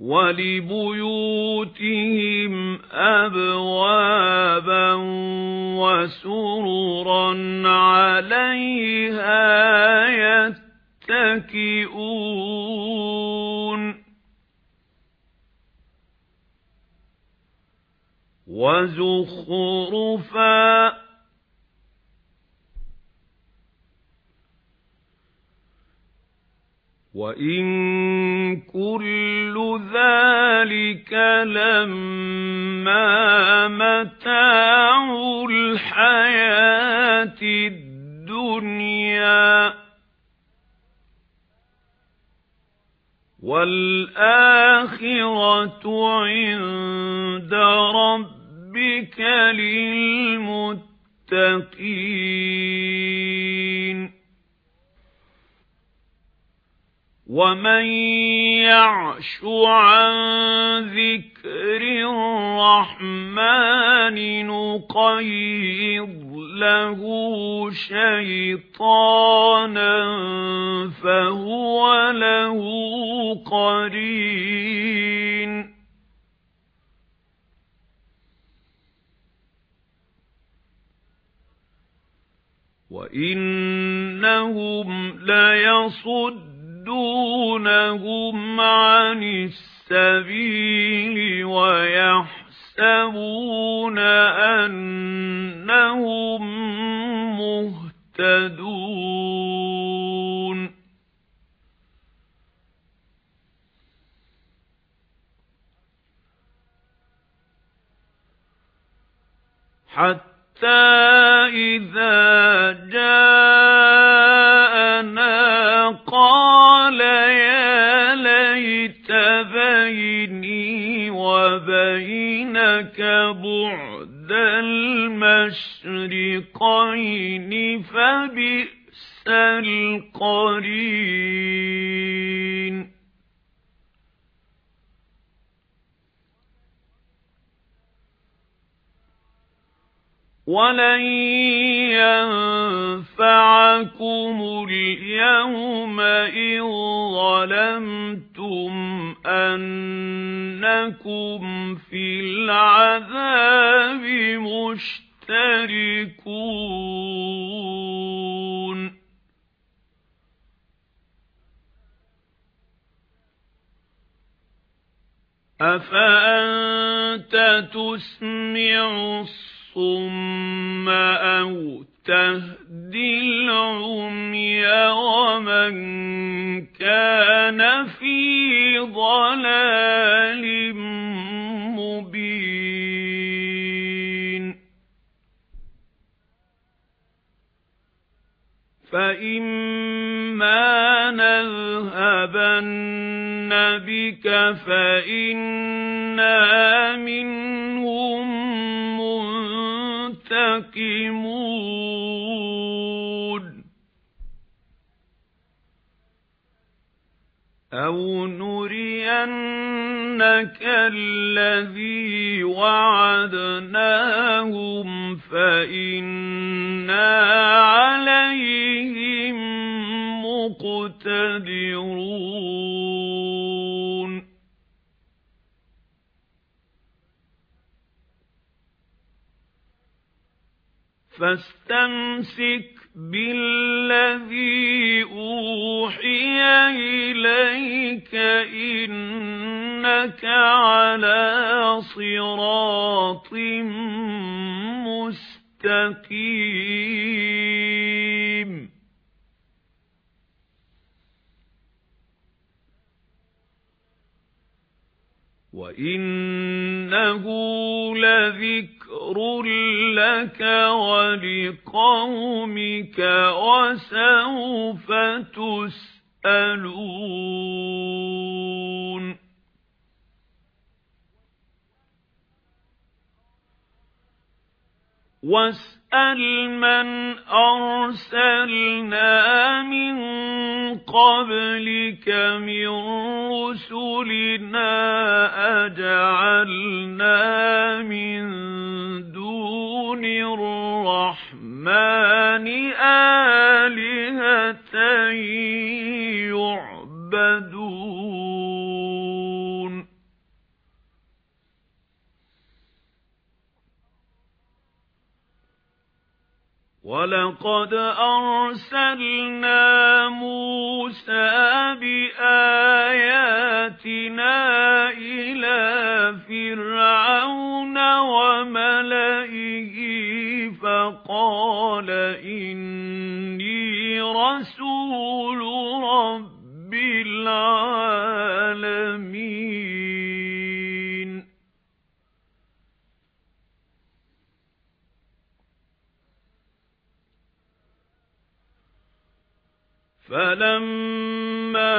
وَلِبُيُوتِهِمْ أَبْوَابًا وَسُرُرًا عَلَيْهَا يَتَّكِئُونَ. وَزُخْرُفًا وَإِن كُلُّ ذَلِكَ لَمَّا مَتَاعُ الْحَيَاةِ الدُّنْيَا وَالْآخِرَةُ عِندَ رَبِّكَ لِلْمُتَّقِينَ وَمَن يَعْشُ عَن ذِكْرِ الرَّحْمَنِ نُقَيِّضْ لَهُ شَيْطَانًا فَهُوَ لَهُ قَرِينٌ وَإِنَّهُمْ لَيَصُدُّونَ يَصُدُّونَهُمْ عَنِ السَّبِيلِ وَيَحْسَبُونَ أَنَّهُمْ مُهْتَدُونَ. حَتَّى إِذَا جَاءَنَا وَبَيْنَكَ بُعْدَ الْمَشْرِقَيْنِ فَبِئْسَ الْقَرِينُ وَلَن يَنفَعَكُمُ الْيَوْمَ إِذ ظَلَمْتُمْ أَنَّكُمْ فِي الْعَذَابِ مُشْتَرِكُونَ أَفَأَنْتَ تُسْمِعُ الصُّمَّ أَوْ تَهْدِي الْعُمْيَ وَمَنْ كَانَ فِي ضَلَالٍ مُبِينٍ. فَإِمَّا نَذْهَبَنَّ بِكَ فَإِنَّا مِنْهُمْ مُنْتَقِمُونَ. أَوْ نُرِيَنَّكَ الَّذِي وَعَدْنَاهُمْ فَإِنَّا عَلَيْهِمْ مُقْتَدِرُونَ فَاسْتَمْسِكْ بِالَّذِي إِنَّكَ عَلَى صِرَاطٍ مُسْتَقِيمٍ وَإِنَّهُ لَذِكْرٌ لَكَ وَلِقَوْمِكَ وَسَوْفَ تُسْأَلُونَ وَاسْأَلْ مَنْ أَرْسَلْنَا مِنْ قَبْلِكَ مِنْ رُسُلِنَا أَجَعَلْنَا مِنْ دُونِ الرَّحْمَنِ آلِهَةً وَلَقَدْ أَرْسَلْنَا مُوسَى بِآيَاتِنَا إِلَى فِرْعَوْنَ فَلَمَّا